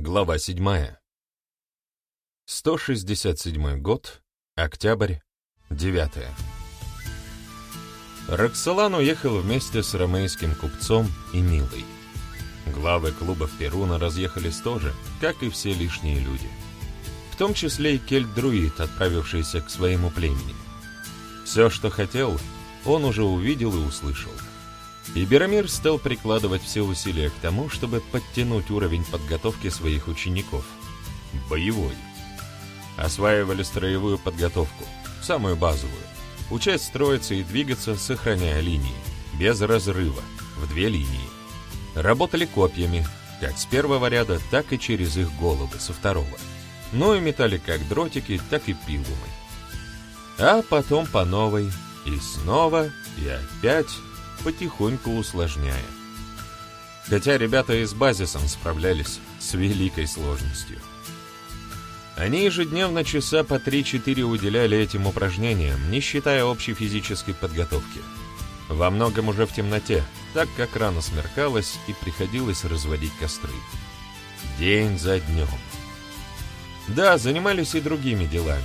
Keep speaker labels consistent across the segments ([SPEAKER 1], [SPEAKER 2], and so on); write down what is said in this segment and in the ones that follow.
[SPEAKER 1] Глава 7. 167 год, октябрь, 9. Роксолан уехал вместе с ромейским купцом и Милой. Главы клубов Перуна разъехались тоже, как и все лишние люди. В том числе и кельт-друид, отправившийся к своему племени. Все, что хотел, он уже увидел и услышал. И Берамир стал прикладывать все усилия к тому, чтобы подтянуть уровень подготовки своих учеников. Боевой. Осваивали строевую подготовку, самую базовую. Учась строиться и двигаться, сохраняя линии, без разрыва, в две линии. Работали копьями, как с первого ряда, так и через их головы со второго. Ну и метали как дротики, так и пилумы. А потом по новой, и снова, и опять потихоньку усложняя. Хотя ребята и с базисом справлялись с великой сложностью. Они ежедневно часа по 3-4 уделяли этим упражнениям, не считая общей физической подготовки. Во многом уже в темноте, так как рано смеркалось и приходилось разводить костры. День за днем. Да, занимались и другими делами,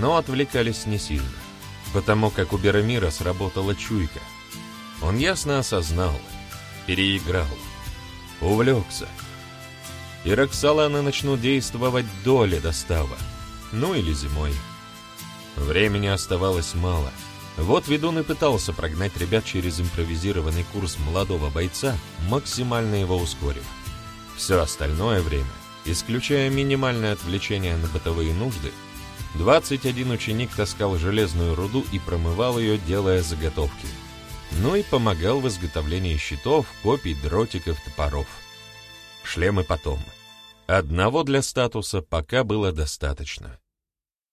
[SPEAKER 1] но отвлекались не сильно, потому как у Берамира сработала чуйка — он ясно осознал, переиграл, увлекся. И Роксоланы начнут действовать до ледостава, ну или зимой. Времени оставалось мало. Вот ведун и пытался прогнать ребят через импровизированный курс молодого бойца, максимально его ускорив. Все остальное время, исключая минимальное отвлечение на бытовые нужды, 21 ученик таскал железную руду и промывал ее, делая заготовки – ну и помогал в изготовлении щитов, копий, дротиков, топоров. Шлемы потом. Одного для статуса пока было достаточно.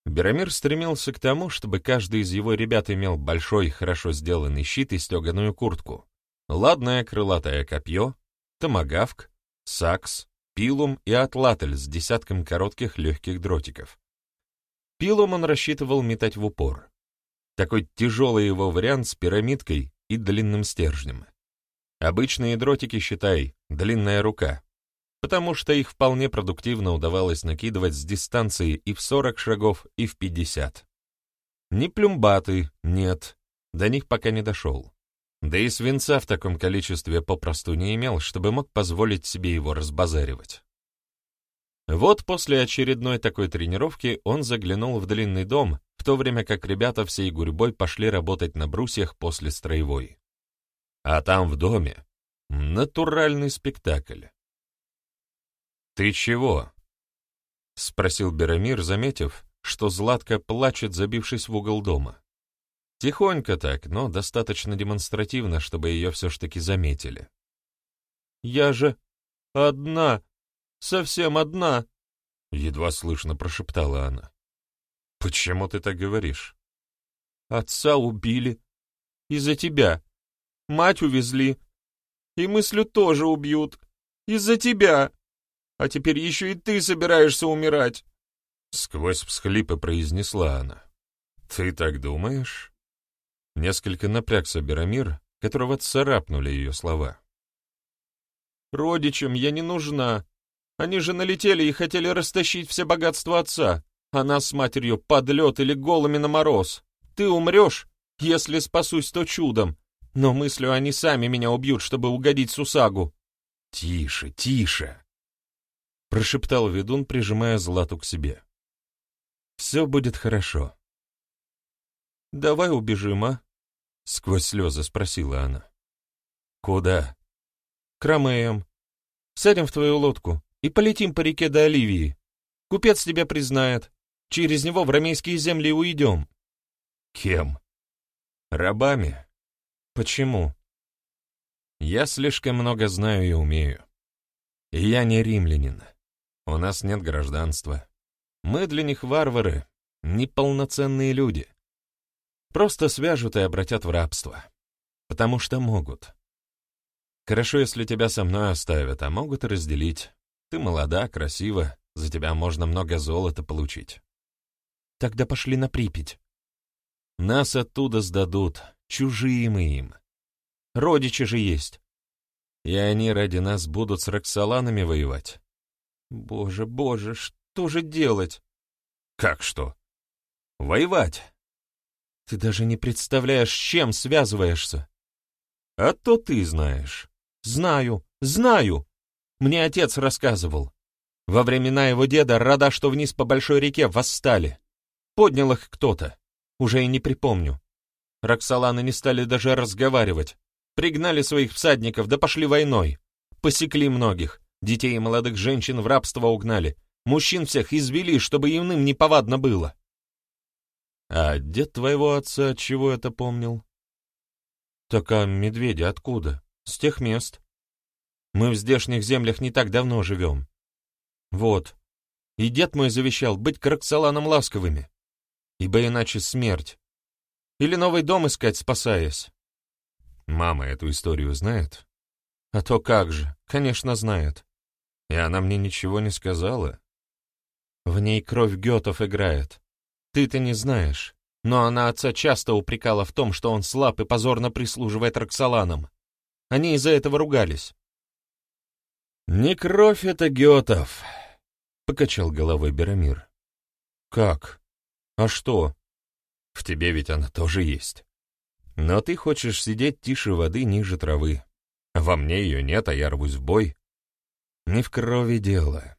[SPEAKER 1] Берамир стремился к тому, чтобы каждый из его ребят имел большой, хорошо сделанный щит и стеганую куртку, ладное крылатое копье, томагавк, сакс, пилум и атлатель с десятком коротких легких дротиков. Пилум он рассчитывал метать в упор. Такой тяжелый его вариант с пирамидкой и длинным стержнем. Обычные дротики, считай, длинная рука, потому что их вполне продуктивно удавалось накидывать с дистанции и в 40 шагов, и в 50. Ни плюмбаты, нет, до них пока не дошел. Да и свинца в таком количестве попросту не имел, чтобы мог позволить себе его разбазаривать. Вот после очередной такой тренировки он заглянул в длинный дом, в то время как ребята всей гурьбой пошли работать на брусьях после строевой. А там в доме натуральный спектакль. «Ты чего?» — спросил Берамир, заметив, что Златка плачет, забившись в угол дома. Тихонько так, но достаточно демонстративно, чтобы ее все ж таки заметили. «Я же одна!» Совсем одна!» Едва слышно прошептала она. «Почему ты так говоришь?» «Отца убили. Из-за тебя. Мать увезли. И мыслю тоже убьют. Из-за тебя. А теперь еще и ты собираешься умирать!» Сквозь всхлипы произнесла она. «Ты так думаешь?» Несколько напрягся Берамир, которого царапнули ее слова. «Родичам я не нужна. Они же налетели и хотели растащить все богатства отца, а нас с матерью под лед или голыми на мороз. Ты умрешь, если спасусь, то чудом. Но мыслю, они сами меня убьют, чтобы угодить Сусагу. «Тише, тише!» — прошептал ведун, прижимая Злату к себе. «Все будет хорошо». «Давай убежим, а?» — сквозь слезы спросила она. «Куда?» «К Ромеям. Сядем в твою лодку и полетим по реке до Оливии. Купец тебя признает. Через него в ромейские земли уйдем». «Кем?» «Рабами». «Почему?» «Я слишком много знаю и умею. Я не римлянин. У нас нет гражданства. Мы для них варвары, неполноценные люди. Просто свяжут и обратят в рабство. Потому что могут. Хорошо, если тебя со мной оставят, а могут и разделить. Ты молода, красива, за тебя можно много золота получить. Тогда пошли на Припять. Нас оттуда сдадут, чужие мы им. Родичи же есть. И они ради нас будут с Роксоланами воевать.
[SPEAKER 2] Боже, боже, что же делать?
[SPEAKER 1] Как что? Воевать.
[SPEAKER 2] Ты даже не представляешь, с чем связываешься.
[SPEAKER 1] А то ты знаешь.
[SPEAKER 2] Знаю, знаю. Мне отец рассказывал. Во времена его деда рода, что вниз по большой реке, восстали. Поднял их кто-то. Уже и не припомню. Роксоланы не стали даже разговаривать. Пригнали своих всадников, да пошли войной. Посекли многих. Детей и молодых женщин в рабство угнали. Мужчин всех извели, чтобы иным неповадно было.
[SPEAKER 1] А дед твоего отца чего это помнил?
[SPEAKER 2] Так а медведи откуда? С тех мест. Мы в здешних землях не так давно живем. Вот. И дед мой завещал быть к ласковыми. Ибо иначе смерть. Или новый дом искать, спасаясь.
[SPEAKER 1] Мама эту историю знает?
[SPEAKER 2] А то как же, конечно, знает.
[SPEAKER 1] И она мне ничего не сказала.
[SPEAKER 2] В ней кровь Гетов играет. Ты-то не знаешь. Но она отца часто упрекала в том, что он слаб и позорно прислуживает Роксоланам. Они из-за этого ругались.
[SPEAKER 1] «Не кровь это Гетов», — покачал головой Берамир.
[SPEAKER 2] «Как? А что?»
[SPEAKER 1] «В тебе ведь она тоже есть. Но ты хочешь сидеть тише воды ниже травы. Во мне ее нет, а я рвусь в бой. Не в крови дело.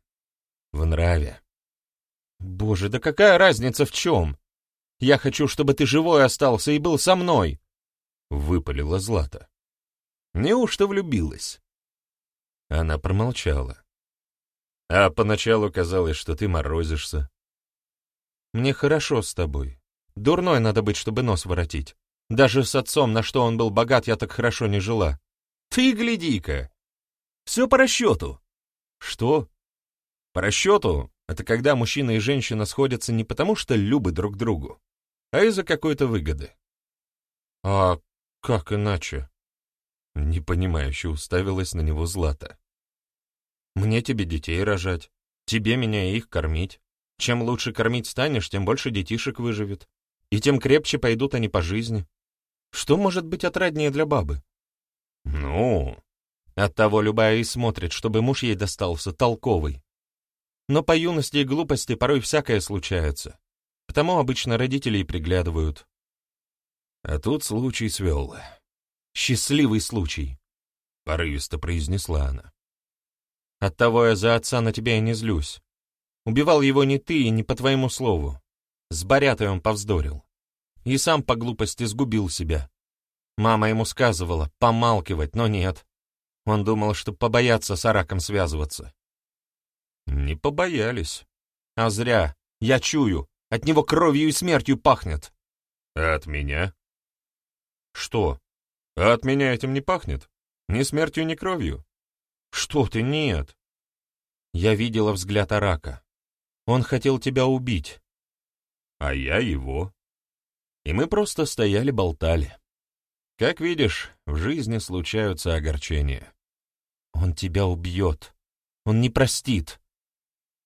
[SPEAKER 1] В нраве.
[SPEAKER 2] Боже, да какая разница в чем? Я хочу, чтобы ты живой остался и был со мной.
[SPEAKER 1] Выпалила Злата. Неужто влюбилась? Она промолчала. А поначалу казалось, что ты морозишься.
[SPEAKER 2] Мне хорошо с тобой. Дурной надо быть, чтобы нос воротить. Даже с отцом, на что он был богат, я так хорошо не жила.
[SPEAKER 1] Ты гляди-ка! Все по расчету.
[SPEAKER 2] Что?
[SPEAKER 1] По расчету — это когда мужчина и женщина сходятся не потому, что любят друг другу, а из-за какой-то выгоды.
[SPEAKER 2] А как иначе?
[SPEAKER 1] Непонимающе уставилась на него Злата.
[SPEAKER 2] Мне тебе детей рожать, тебе меня и их кормить. Чем лучше кормить станешь, тем больше детишек выживет. И тем крепче пойдут они по жизни. Что может быть отраднее для бабы?
[SPEAKER 1] Ну,
[SPEAKER 2] Оттого любая и смотрит, чтобы муж ей достался толковый. Но по юности и глупости порой всякое случается. Потому обычно родители и приглядывают.
[SPEAKER 1] А тут случай свел.
[SPEAKER 2] Счастливый случай, —
[SPEAKER 1] порывисто произнесла она.
[SPEAKER 2] Оттого я за отца на тебя и не злюсь. Убивал его не ты и не по твоему слову. С Борятой он повздорил. И сам по глупости сгубил себя. Мама ему сказывала помалкивать, но нет. Он думал, что побоятся с Араком связываться.
[SPEAKER 1] Не побоялись.
[SPEAKER 2] А зря. Я чую. От него кровью и смертью пахнет.
[SPEAKER 1] А от меня?
[SPEAKER 2] Что?
[SPEAKER 1] А от меня этим не пахнет? Ни смертью, ни кровью?
[SPEAKER 2] Что ты, нет. Я видела взгляд Арака. Он хотел тебя убить.
[SPEAKER 1] А я его.
[SPEAKER 2] И мы просто стояли-болтали. Как видишь, в жизни случаются огорчения. Он тебя убьет. Он не простит.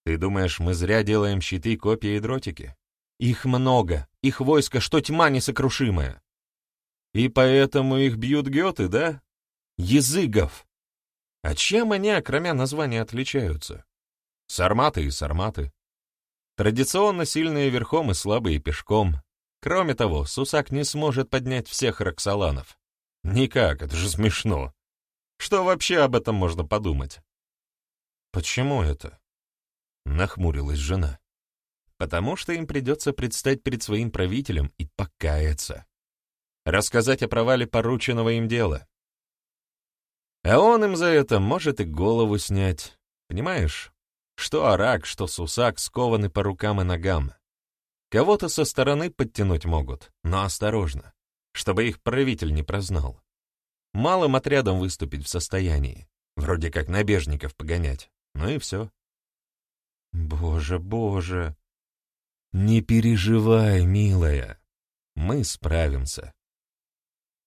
[SPEAKER 2] Ты думаешь, мы зря делаем щиты, копья и дротики? Их много, их войско, что тьма несокрушимая. И поэтому их бьют геты, да? Языгов. А чем они, кроме названия, отличаются? Сарматы и сарматы. Традиционно сильные верхом и слабые пешком. Кроме того, Сусак не сможет поднять всех Роксоланов. Никак, это же смешно. Что вообще об этом можно подумать? Почему это? Нахмурилась жена. Потому что им придется предстать перед своим правителем и покаяться. Рассказать о провале порученного им дела. А он им за это может и голову снять. Понимаешь? Что Арак, что Сусак скованы по рукам и ногам. Кого-то со стороны подтянуть могут, но осторожно, чтобы их правитель не прознал малым отрядом выступить в состоянии, вроде как набежников погонять, ну и все. Боже, боже. Не переживай, милая, мы справимся.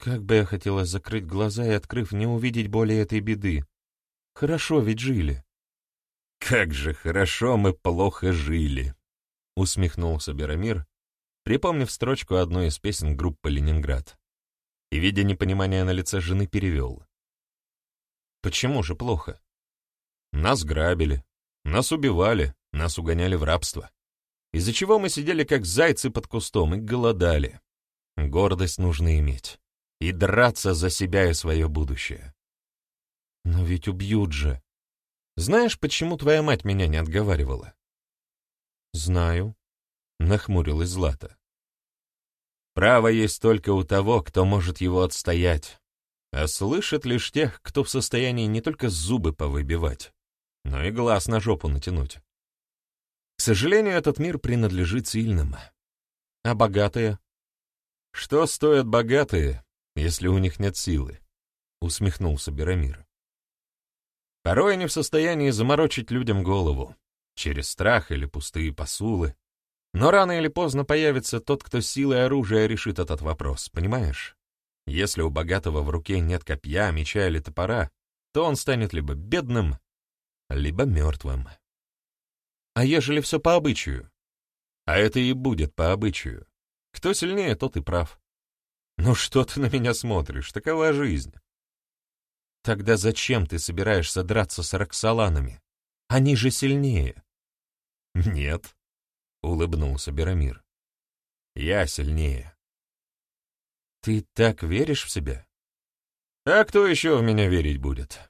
[SPEAKER 2] Как бы я хотела закрыть глаза и, открыв, не увидеть более этой беды. Хорошо ведь жили.
[SPEAKER 1] Как же хорошо мы плохо жили, усмехнулся Берамир, припомнив строчку одной из песен группы «Ленинград» и, видя непонимание на лице жены, перевел.
[SPEAKER 2] «Почему же плохо?»
[SPEAKER 1] «Нас грабили, Нас убивали, нас угоняли в рабство. Из-за чего мы сидели как зайцы под кустом и голодали. Гордость нужно иметь. И драться за себя и свое будущее. Но ведь убьют же. Знаешь, почему твоя мать меня не отговаривала? Знаю, — нахмурилась Злата. Право есть только у того, кто может его отстоять, а слышит лишь тех, кто в состоянии не только зубы повыбивать, но и глаз на жопу натянуть. К сожалению, этот мир принадлежит сильным. А богатые? Что стоят богатые, если у них нет силы? Усмехнулся Берамир. Порой они в состоянии заморочить людям голову, через страх или пустые посулы. Но рано или поздно появится тот, кто силой оружия решит этот вопрос, понимаешь? Если у богатого в руке нет копья, меча или топора, то он станет либо бедным, либо мертвым. А ежели все по обычаю? А это и будет по обычаю. Кто сильнее, тот и прав. Ну что ты на меня смотришь, такова жизнь. Тогда зачем ты собираешься драться с Роксоланами? Они же сильнее. Нет, — улыбнулся Берамир. Я сильнее. Ты так веришь в себя? А кто еще в меня верить будет?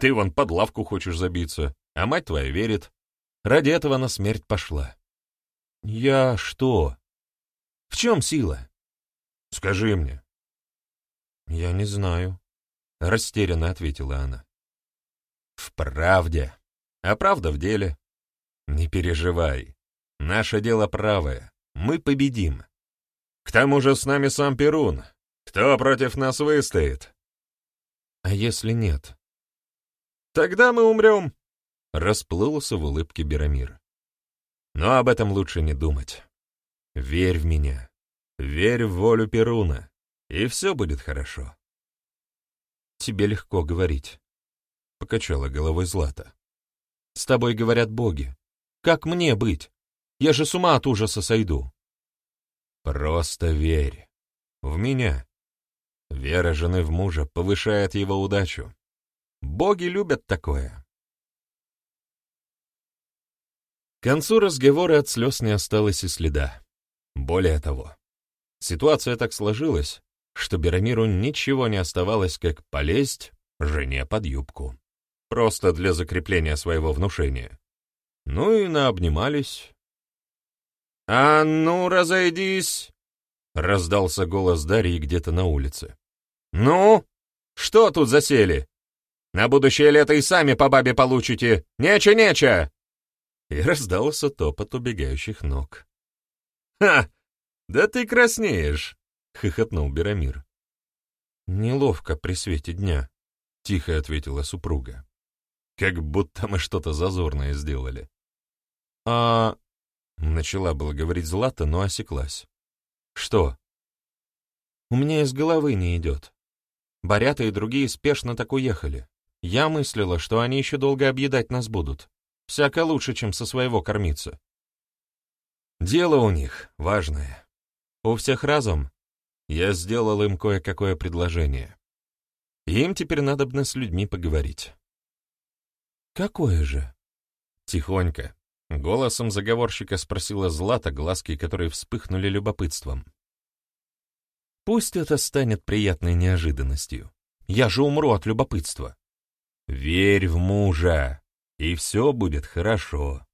[SPEAKER 1] Ты вон под лавку хочешь забиться, а мать твоя верит. Ради этого на смерть пошла. Я что? В чем сила? Скажи мне. Я не знаю, — растерянно ответила она. В правде. А правда в деле. Не переживай. Наше дело правое. Мы победим. К тому же с нами сам Перун. Кто против нас выстоит? А если нет? Тогда мы умрем. Расплылся в улыбке Берамир. Но об этом лучше не думать. Верь в меня. Верь в волю Перуна, и все будет хорошо. Тебе легко говорить, — покачала головой Злата. С тобой говорят боги. Как мне быть? Я же с ума от ужаса сойду. Просто верь. В меня. Вера жены в мужа повышает его удачу. Боги любят такое. К концу разговора от слез не осталось и следа. Более того, ситуация так сложилась, что Берамиру ничего не оставалось, как полезть жене под юбку. Просто для закрепления своего внушения. Ну и наобнимались. «А ну, разойдись!» — раздался голос Дарьи где-то на улице. «Ну, что тут засели? На будущее лето и сами по бабе получите! Нече-нече!» И раздался топот убегающих ног. «Ха! Да ты краснеешь!» — хохотнул Берамир. «Неловко при свете дня», — тихо ответила супруга. «Как будто мы что-то зазорное сделали». «А...» — начала было говорить Злата, но осеклась. «Что?» «У меня из головы не идет. Борята и другие спешно так уехали. Я мыслила, что они еще долго объедать нас будут. Всяко лучше, чем со своего кормиться». «Дело у них важное. У всех разом я сделал им кое-какое предложение. Им теперь надо бы с людьми поговорить. «Какое же?» Тихонько, голосом заговорщика спросила Злата, глазки которые вспыхнули любопытством. «Пусть это станет приятной неожиданностью. Я же умру от любопытства. Верь в мужа, и все будет хорошо».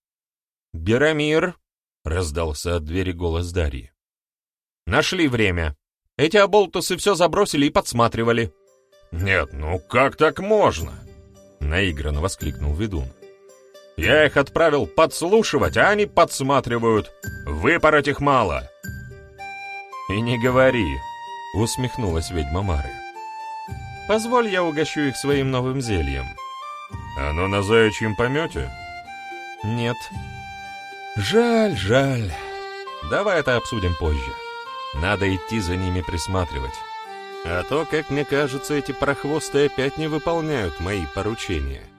[SPEAKER 1] «Берамир!» — раздался от двери голос Дарьи. «Нашли время!» Эти оболтусы все забросили и подсматривали. «Нет, ну как так можно?» — наигранно воскликнул ведун. «Я их отправил подслушивать, а они подсматривают. Выпороть их мало». «И не говори», — усмехнулась ведьма Мары. «Позволь, я угощу их своим новым зельем». «Оно на заячьем помете?» «Нет». «Жаль, жаль. Давай это обсудим позже». Надо идти за ними присматривать. А то, как мне кажется, эти прохвосты опять не выполняют мои поручения.